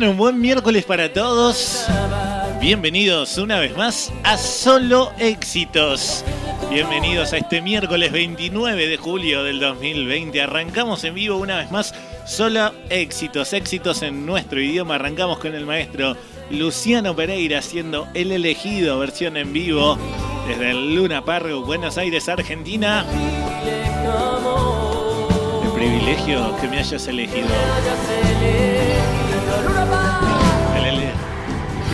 Un buen miércoles para todos. Bienvenidos una vez más a Solo Éxitos. Bienvenidos a este miércoles 29 de julio del 2020. Arrancamos en vivo una vez más Solo Éxitos. Éxitos en nuestro idioma. Arrancamos con el maestro Luciano Pereira haciendo El Elegido, versión en vivo desde el Luna Park, Buenos Aires, Argentina. Privilegio que me hayas elegido.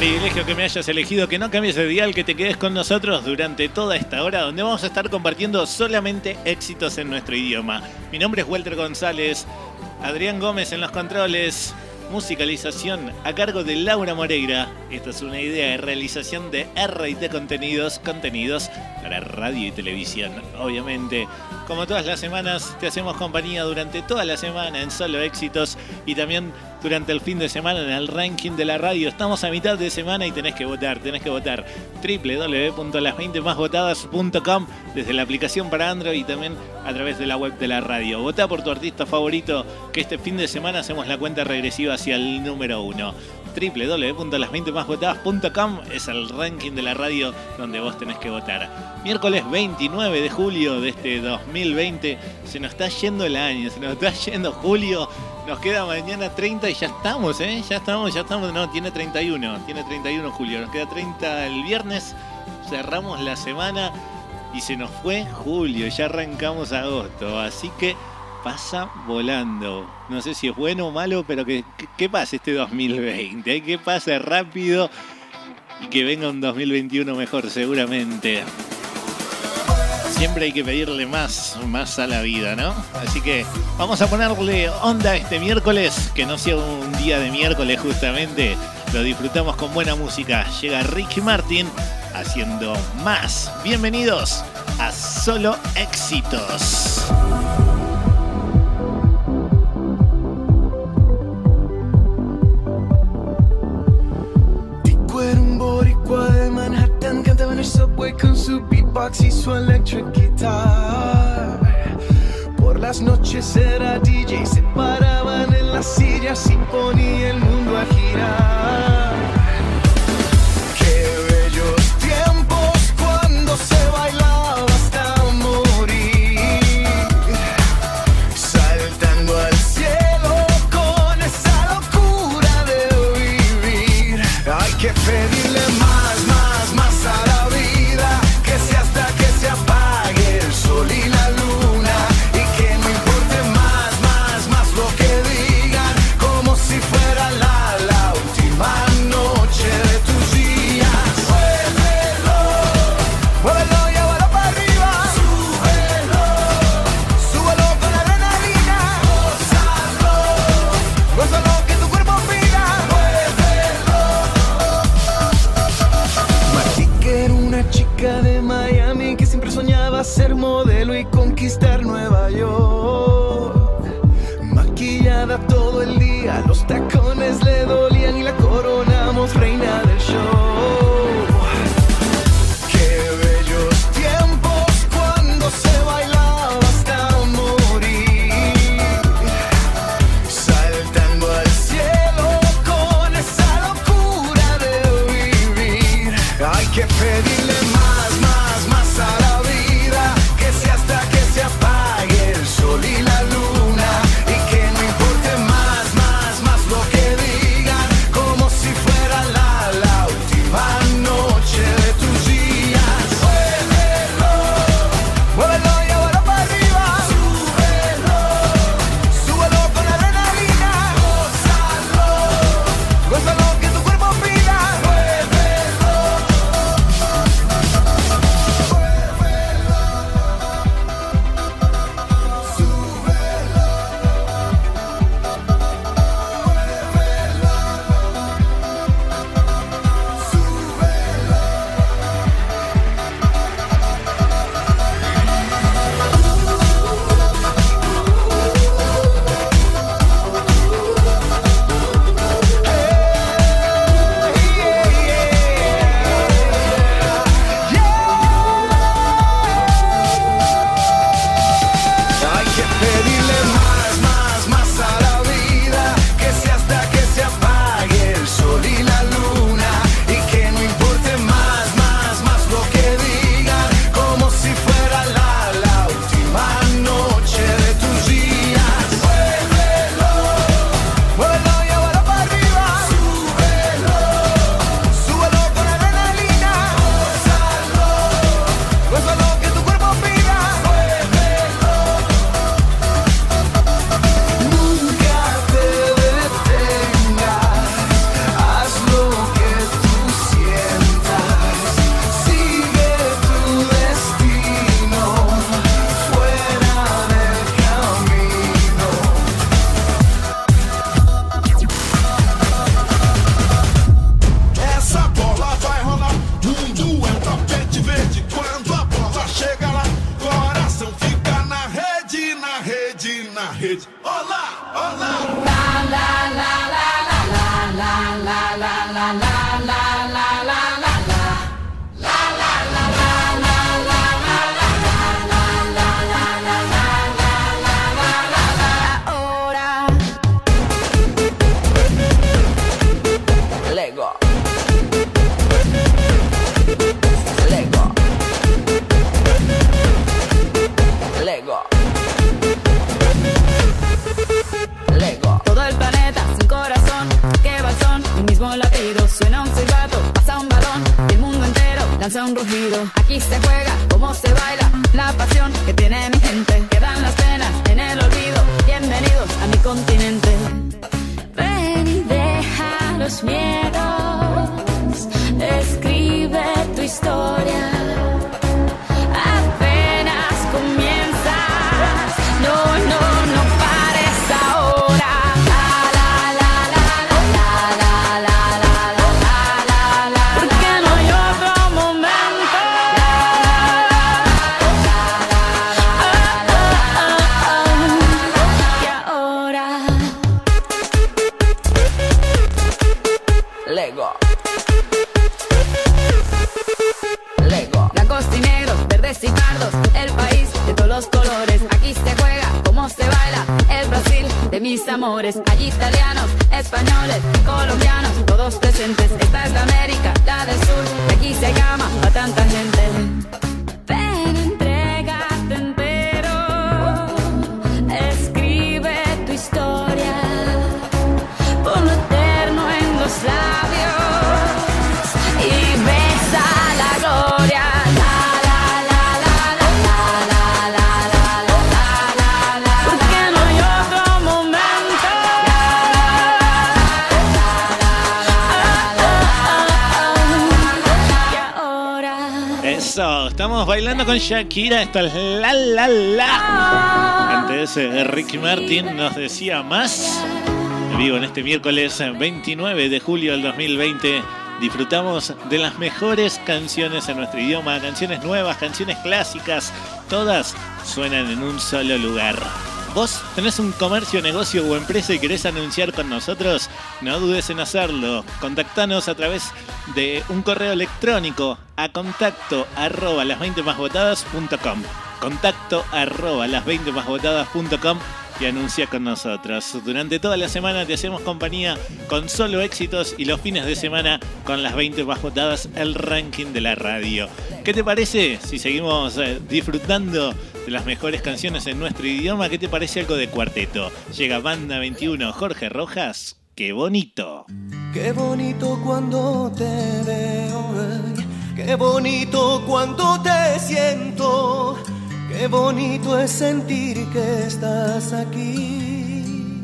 Privilegio que me hayas elegido, que no cambies de dial, que te quedes con nosotros durante toda esta hora, donde vamos a estar compartiendo solamente éxitos en nuestro idioma. Mi nombre es Walter González, Adrián Gómez en los controles, musicalización a cargo de Laura Moreira. Esta es una idea de realización de RT Contenidos, contenidos para radio y televisión, obviamente. Como todas las semanas, te hacemos compañía durante toda la semana en Solo Éxitos y también durante el fin de semana en el ranking de la radio. Estamos a mitad de semana y tenés que votar, tenés que votar www.las20másvotadas.com desde la aplicación para Android y también a través de la web de la radio. Votá por tu artista favorito que este fin de semana hacemos la cuenta regresiva hacia el número uno www.las20másvotadas.com es el ranking de la radio donde vos tenés que votar. Miércoles 29 de julio de este 2020, se nos está yendo el año, se nos está yendo julio, nos queda mañana 30 y ya estamos, ¿eh? Ya estamos, ya estamos, no, tiene 31, tiene 31 julio, nos queda 30 el viernes, cerramos la semana y se nos fue julio, ya arrancamos agosto, así que pasa volando. No sé si es bueno o malo, pero que, que, pase este 2020, ¿eh? que pase rápido y que venga un 2021 mejor seguramente. Siempre hay que pedirle más, más a la vida, ¿no? Así que vamos a ponerle onda este miércoles, que no sea un día de miércoles justamente. Lo disfrutamos con buena música. Llega Ricky Martin haciendo más. Bienvenidos a Solo Éxitos. Con su beatbox y su electric guitar. Por las noches era DJ Se paraban en las sillas y ponía el mundo a girar mis amores. Hay italianos, españoles, colombianos, todos presentes. Esta es la América, la del sur. Aquí se llama a tanta gente. bailando con Shakira. Esto es la la la. Antes eh, Ricky Martin nos decía más. Vivo en este miércoles eh, 29 de julio del 2020. Disfrutamos de las mejores canciones en nuestro idioma, canciones nuevas, canciones clásicas. Todas suenan en un solo lugar. ¿Vos tenés un comercio, negocio o empresa y querés anunciar con nosotros? No dudes en hacerlo. Contactanos a través de un correo electrónico a contacto arroba las 20 Contacto arroba las 20 y anuncia con nosotros. Durante toda la semana te hacemos compañía con solo éxitos y los fines de semana con las 20 más votadas, el ranking de la radio. ¿Qué te parece si seguimos eh, disfrutando de las mejores canciones en nuestro idioma? ¿Qué te parece algo de cuarteto? Llega Banda 21, Jorge Rojas. ¡Qué bonito! Qué bonito cuando te veo, qué bonito cuando te siento Qué bonito es sentir que estás aquí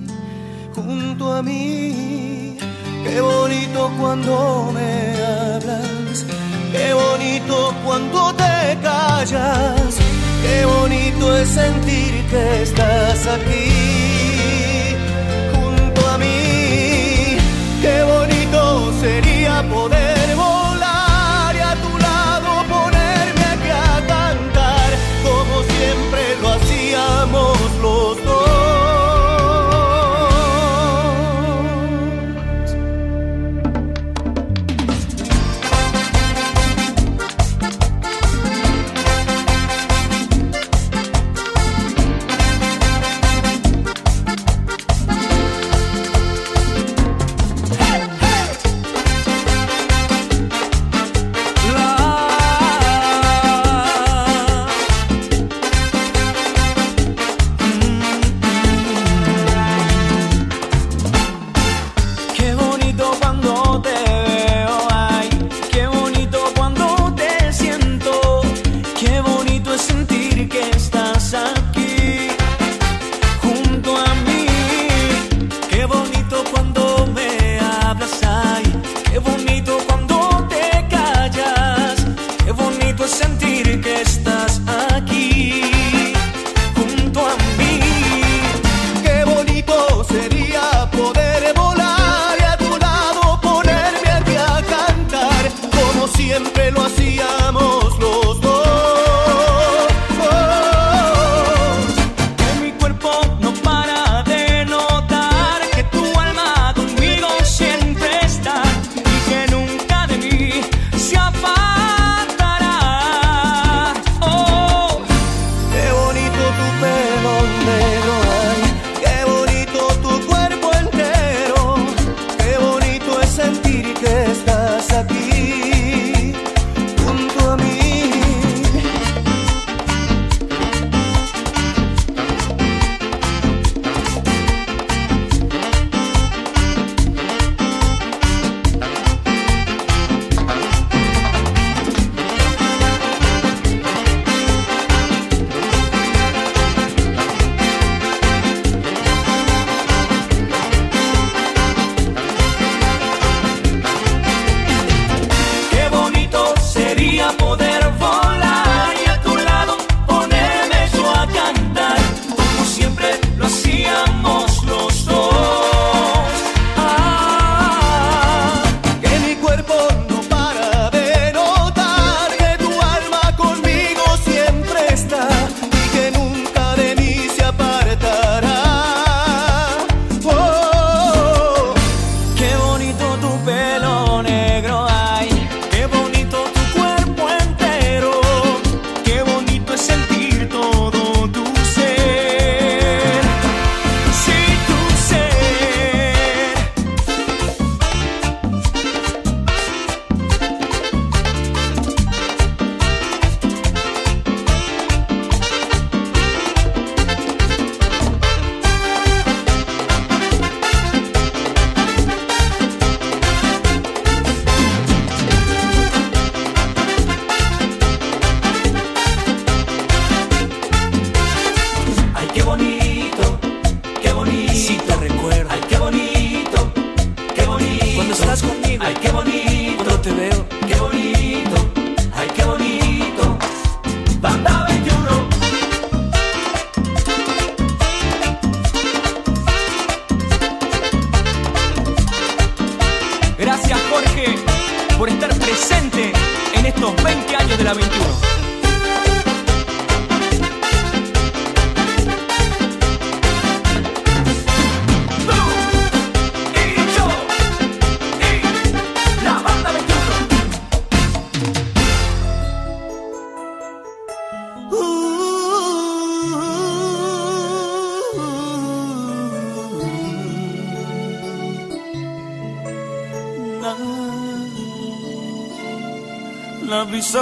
junto a mí. Qué bonito cuando me hablas. Qué bonito cuando te callas. Qué bonito es sentir que estás aquí junto a mí. Qué bonito sería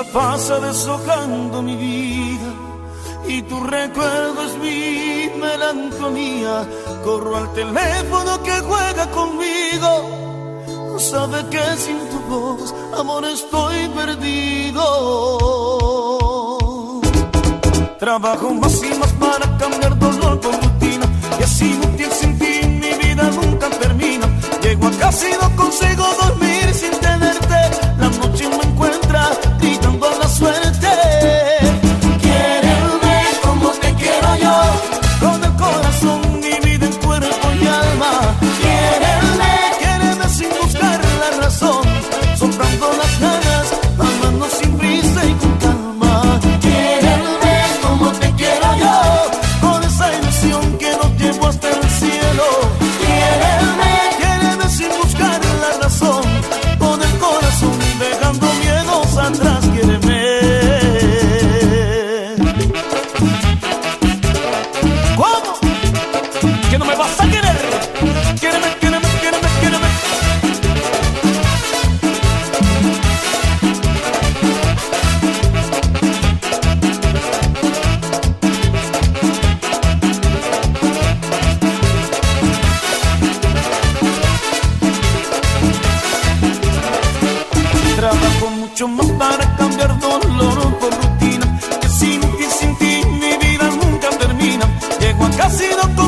pasa deshojando mi vida y tu recuerdo es mi melancolía. Corro al teléfono que juega conmigo. Sabe que sin tu voz, amor, estoy perdido. Trabajo más y más para cambiar dolor por rutina. Y así un tiempo sin ti mi vida nunca termina. Llego a casi no consigo dormir sin tenerte. La noche me encuentra suerte.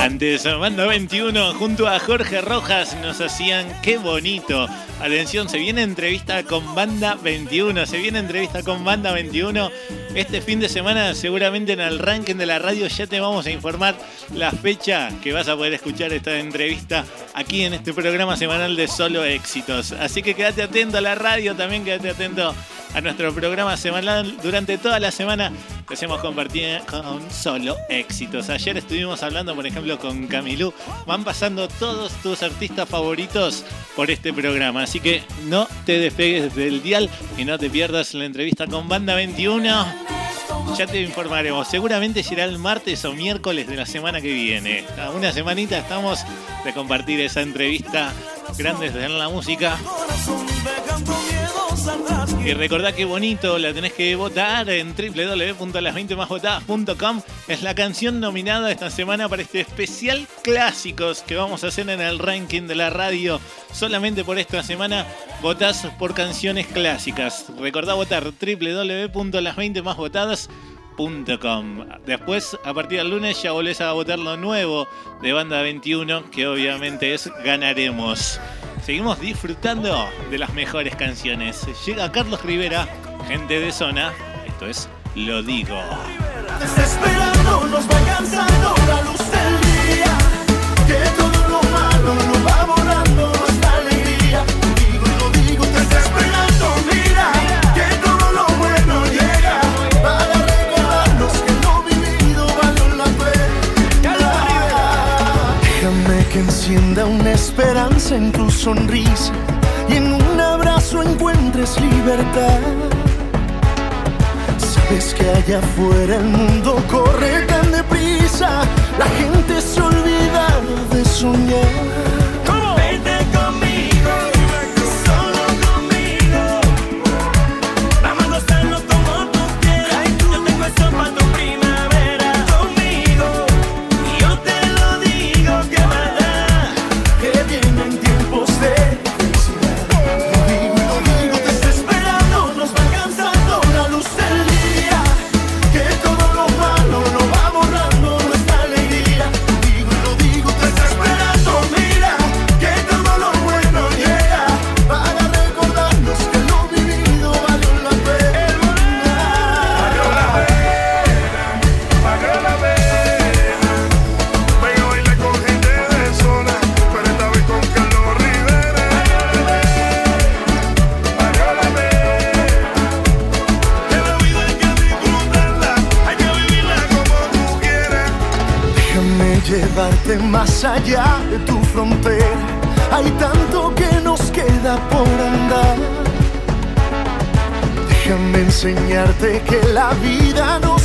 Antes, Banda 21 junto a Jorge Rojas nos hacían qué bonito. Atención, se viene entrevista con Banda 21. Se viene entrevista con Banda 21. Este fin de semana, seguramente en el ranking de la radio, ya te vamos a informar la fecha que vas a poder escuchar esta entrevista aquí en este programa semanal de Solo Éxitos. Así que quédate atento a la radio, también quédate atento a nuestro programa semanal. Durante toda la semana que hacemos compartir con solo éxitos. Ayer estuvimos hablando, por ejemplo, con Camilú. Van pasando todos tus artistas favoritos por este programa. Así que no te despegues del dial y no te pierdas la entrevista con Banda 21. Ya te informaremos. Seguramente será el martes o miércoles de la semana que viene. Una semanita estamos de compartir esa entrevista. Grandes de la música. Y recordá que bonito, la tenés que votar en www.las20másvotadas.com. Es la canción nominada esta semana para este especial clásicos que vamos a hacer en el ranking de la radio. Solamente por esta semana votás por canciones clásicas. Recordá votar www.las20másvotadas.com. Después, a partir del lunes, ya volvés a votar lo nuevo de Banda 21, que obviamente es Ganaremos. Seguimos disfrutando de las mejores canciones. Llega Carlos Rivera, gente de zona. Esto es Lo Digo. Desesperando nos va la luz en tu sonrisa y en un abrazo encuentres libertad. Sabes que allá afuera el mundo corre tan deprisa, la gente se olvida de soñar. allá de tu frontera. Hay tanto que nos queda por andar. Déjame enseñarte que la vida no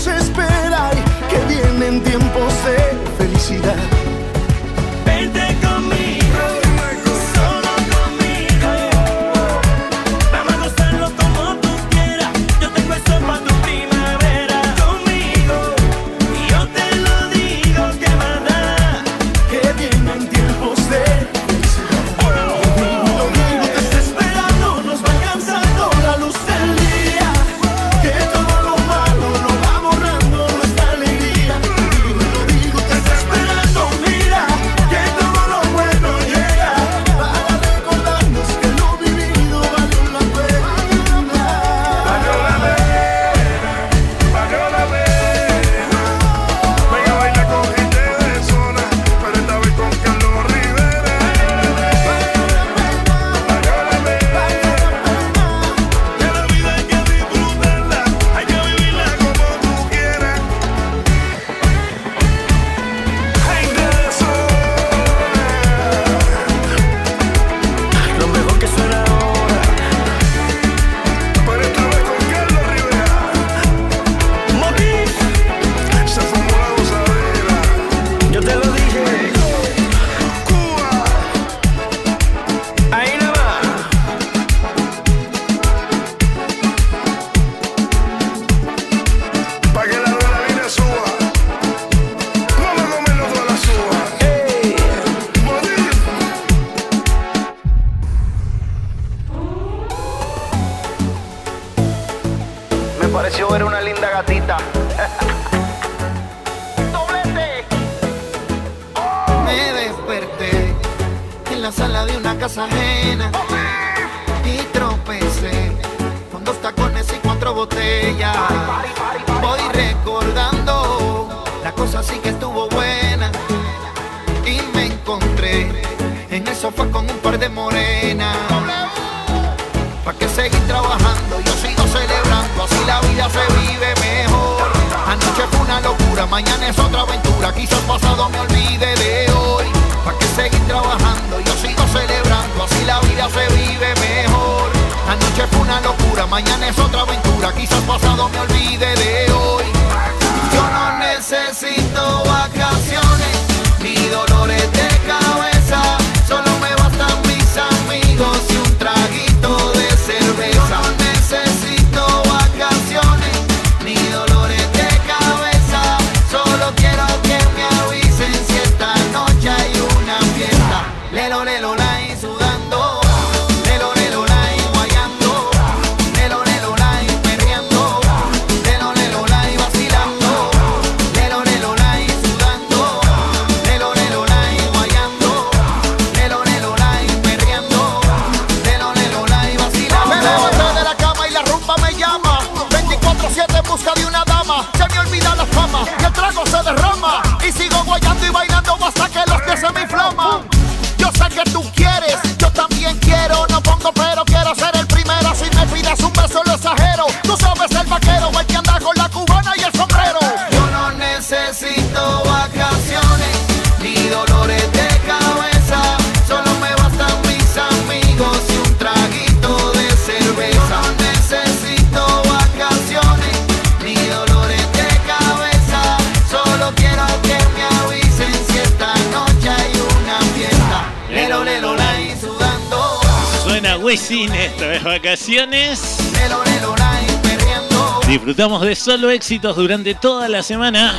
Estamos de solo éxitos durante toda la semana.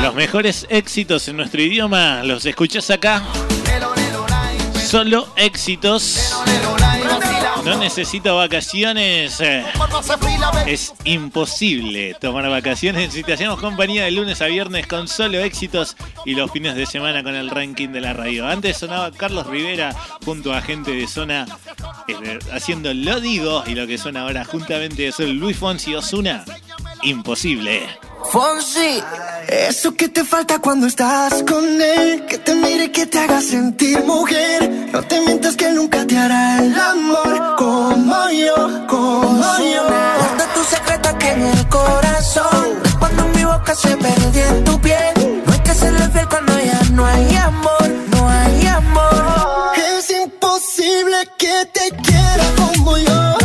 Los mejores éxitos en nuestro idioma los escuchás acá. Solo éxitos. No necesito vacaciones. Eh. Es imposible tomar vacaciones Si te hacemos compañía de lunes a viernes con solo éxitos y los fines de semana con el ranking de la radio. Antes sonaba Carlos Rivera junto a gente de zona eh, haciendo lo digo y lo que suena ahora juntamente es Luis Fonsi Osuna. Imposible. Fonsi. Eso que te falta cuando estás con él, que te mire y que te haga sentir mujer. No te mientas que nunca te hará el amor como yo, como yo. Guarda tu secreto aquí en el corazón. Cuando mi boca se perdió en tu piel, no hay que se ser fiel cuando ya no hay amor, no hay amor. Es imposible que te quiera como yo.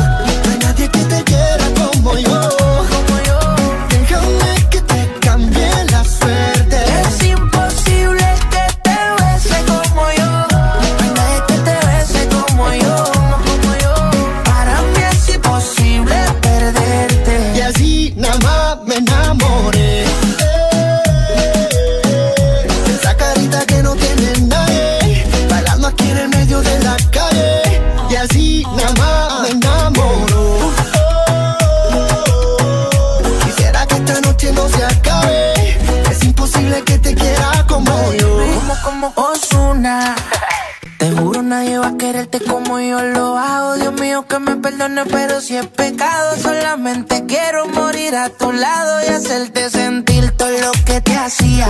Yo lo hago. Dios mío, que me perdone, pero si es pecado, solamente quiero morir a tu lado y hacerte sentir todo lo que te hacía.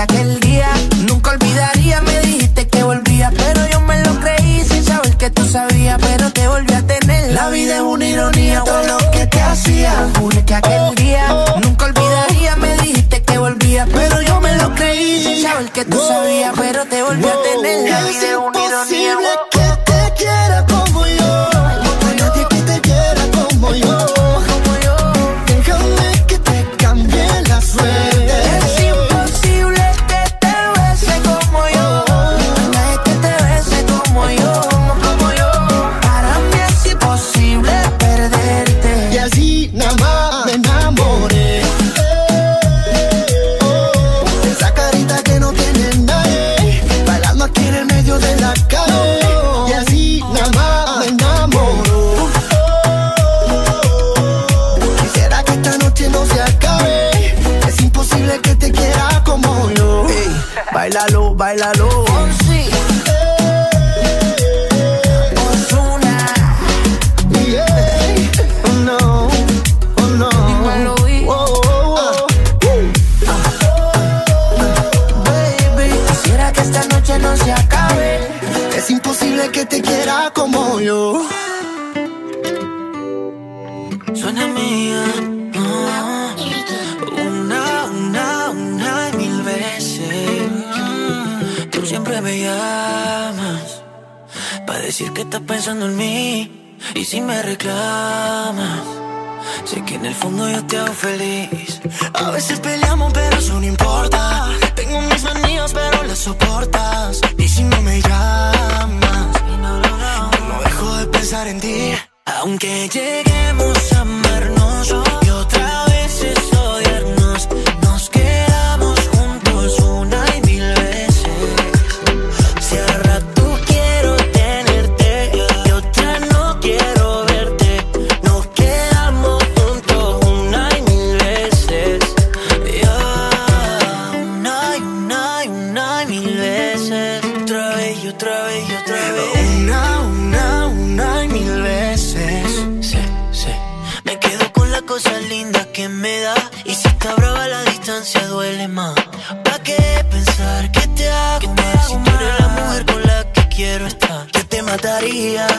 Aquel día Y si me reclamas. Sé que en el fondo yo te hago feliz. A veces peleamos, pero eso no importa. Tengo mis manías, pero las soportas. Y si no me llamas, no dejo de pensar en ti. Aunque lleguemos a amarnos yeah.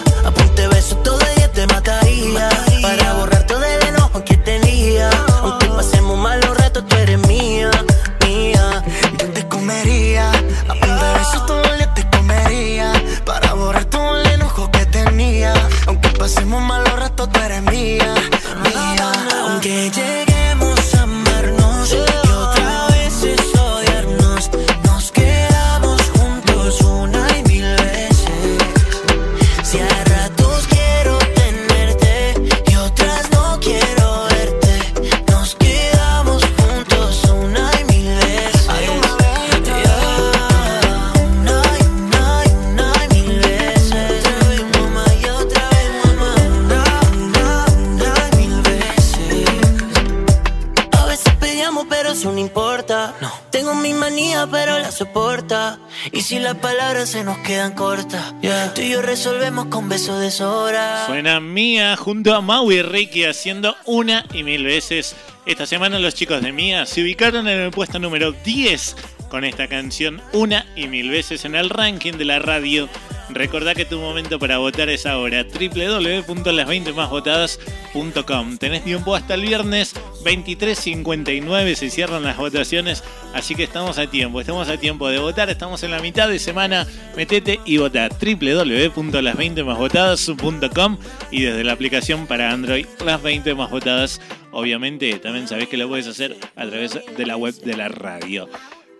Y si las palabras se nos quedan cortas, tú y yo resolvemos con besos de sobra. Suena Mía junto a Mau y Ricky haciendo una y mil veces. Esta semana los chicos de Mía se ubicaron en el puesto número 10 con esta canción una y mil veces en el ranking de la radio. Recordá que tu momento para votar es ahora www.las20másvotadas.com. Tenés tiempo hasta el viernes 23.59 se cierran las votaciones, así que estamos a tiempo, estamos a tiempo de votar, estamos en la mitad de semana, metete y vota www.las20másvotadas.com y desde la aplicación para Android las 20 más votadas, obviamente también sabés que lo puedes hacer a través de la web de la radio.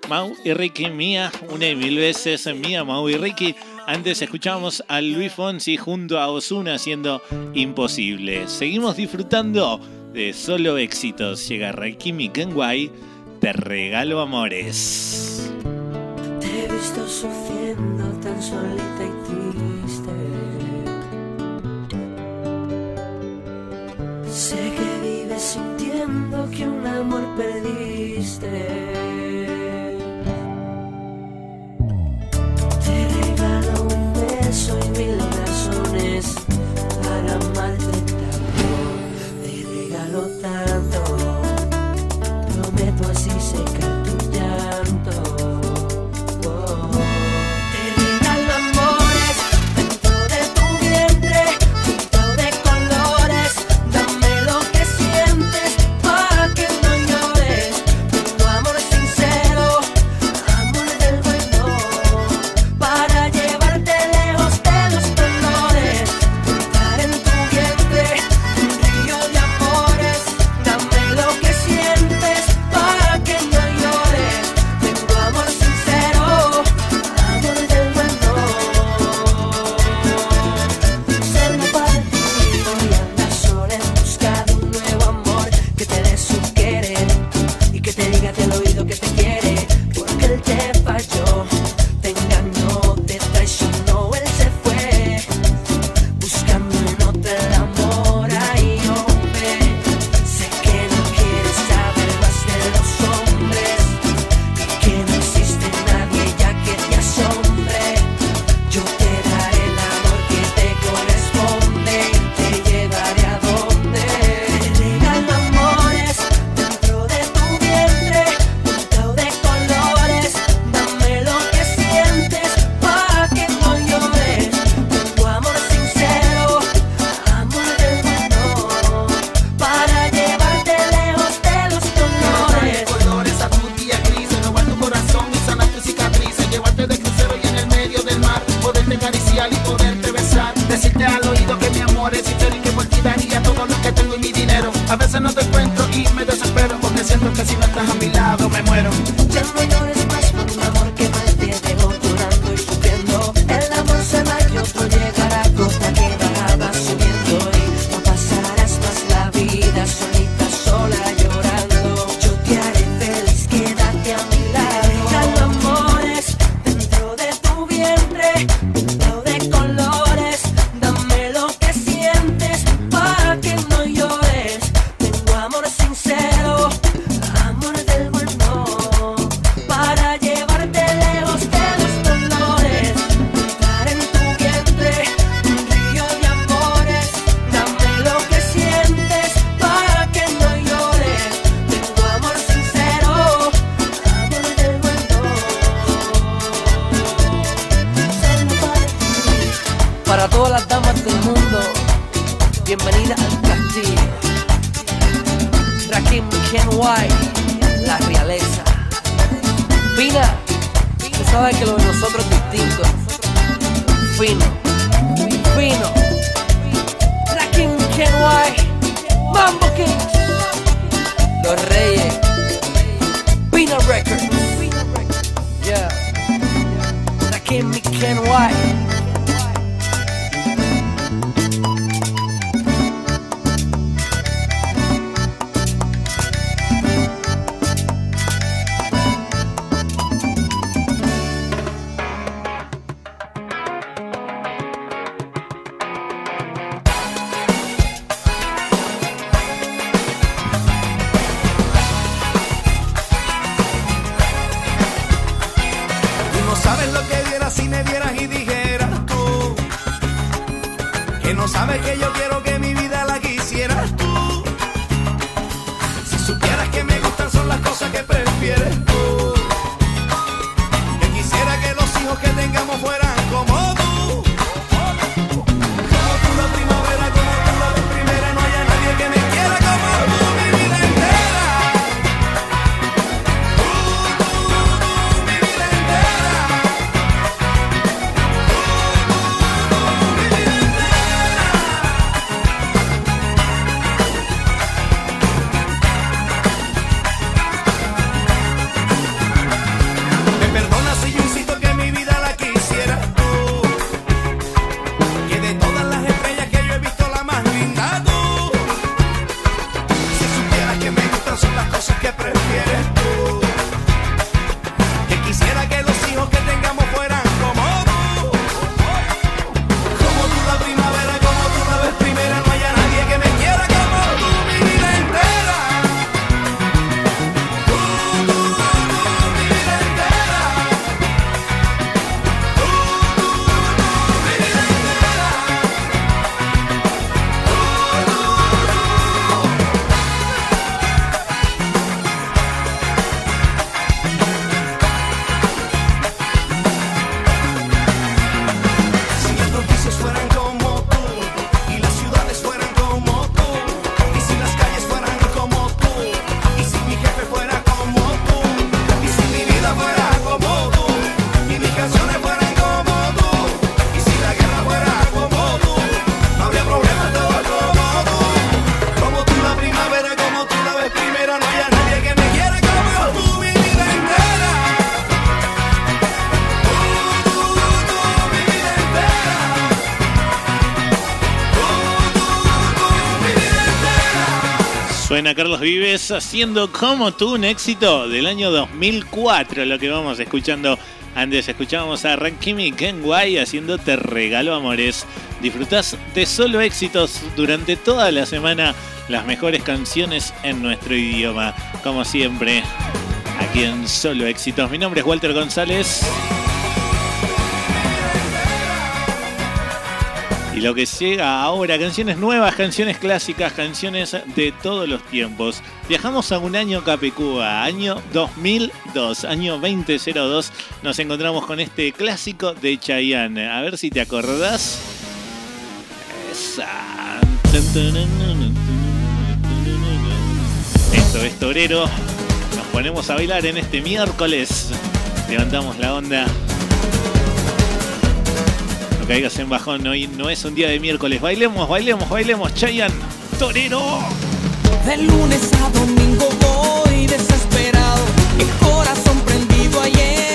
Mau y Ricky, Mía, una y mil veces Mía, Mau y Ricky. Antes escuchamos a Luis Fonsi junto a Osuna haciendo Imposible. Seguimos disfrutando de solo éxitos. Llega Raikimi Kenway, te regalo amores. Te he visto sufriendo tan solita y triste. Sé que vives sintiendo que un amor perdiste. Kim, Mick and White. Carlos Vives haciendo como tú un éxito del año 2004, lo que vamos escuchando antes. Escuchábamos a Rankimi Kenway haciendo Te Regalo Amores. Disfrutás de solo éxitos durante toda la semana, las mejores canciones en nuestro idioma, como siempre, aquí en Solo Éxitos. Mi nombre es Walter González. Y lo que llega ahora, canciones nuevas, canciones clásicas, canciones de todos los tiempos. Viajamos a un año Capicúa, año 2002, año 2002. Nos encontramos con este clásico de Chayanne. A ver si te acordás. Esto es Torero. Nos ponemos a bailar en este miércoles. Levantamos la onda caigas en bajón, hoy no es un día de miércoles. Bailemos, bailemos, bailemos, Chayan, torero. De lunes a domingo voy desesperado, el corazón prendido ayer.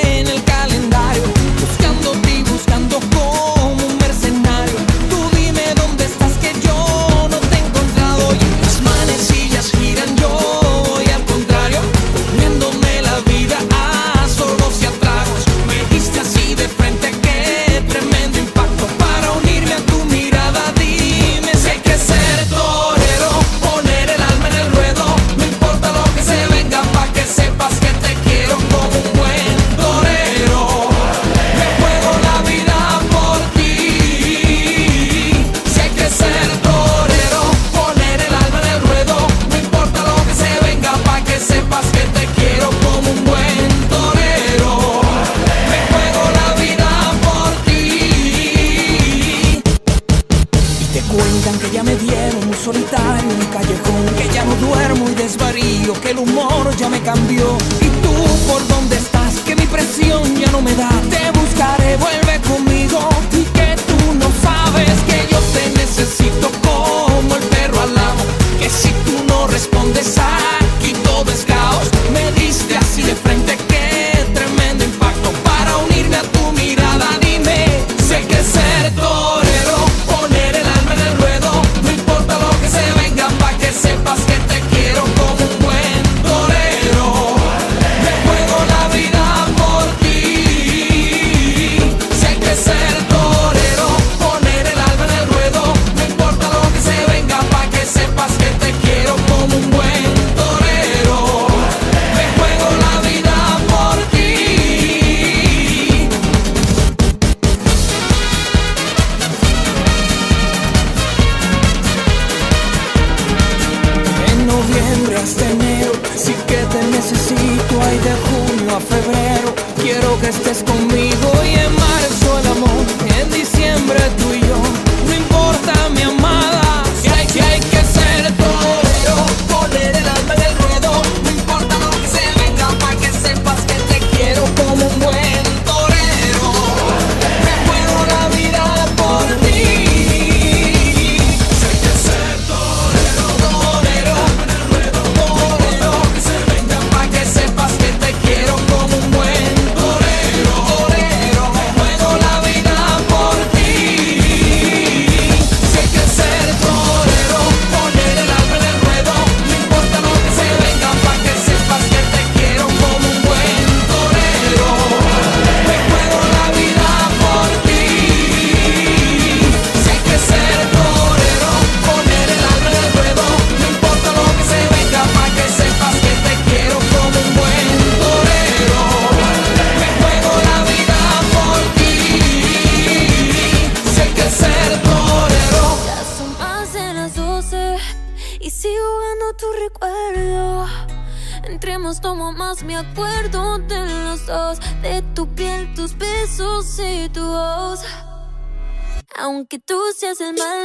to my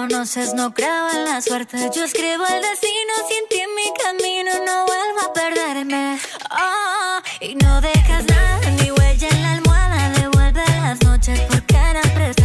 conoces, no creo en la suerte. Yo escribo el destino, sin ti en mi camino no vuelvo a perderme. Oh, y no dejas nada, mi huella en la almohada devuelve las noches porque eran preciosas.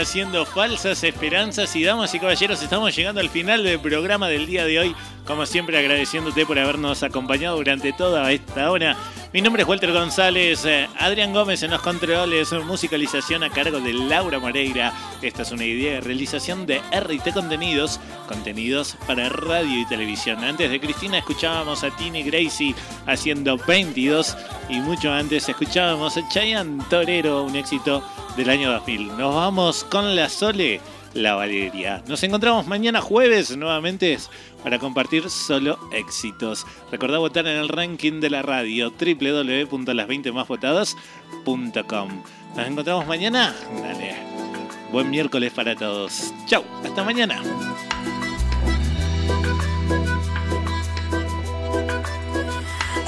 Haciendo falsas esperanzas. Y damas y caballeros, estamos llegando al final del programa del día de hoy. Como siempre, agradeciéndote por habernos acompañado durante toda esta hora. Mi nombre es Walter González, eh, Adrián Gómez en los controles, musicalización a cargo de Laura Moreira. Esta es una idea de realización de RT Contenidos, contenidos para radio y televisión. Antes de Cristina escuchábamos a Tini Gracie haciendo 22 y mucho antes escuchábamos a Chayanne Torero, un éxito del año 2000. Nos vamos con la Sole, la Valeria. Nos encontramos mañana jueves nuevamente para compartir solo éxitos. Recordá votar en el ranking de la radio www.las20másvotadas.com. Nos encontramos mañana. Dale. Buen miércoles para todos. Chau, hasta mañana.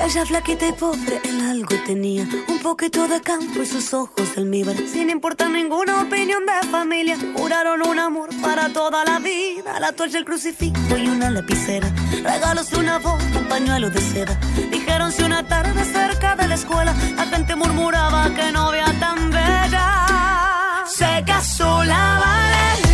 Ella flaquita y pobre, en algo tenía un poquito de campo y sus ojos de almíbar. Sin importar ninguna opinión de familia, juraron un amor para toda la vida. La toalla, el crucifijo y una lapicera. Regalos de una voz, un pañuelo de seda. Dijeron si una tarde cerca de la escuela, la gente murmuraba que novia tan bella. Se casó la Valeria,